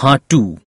Hatu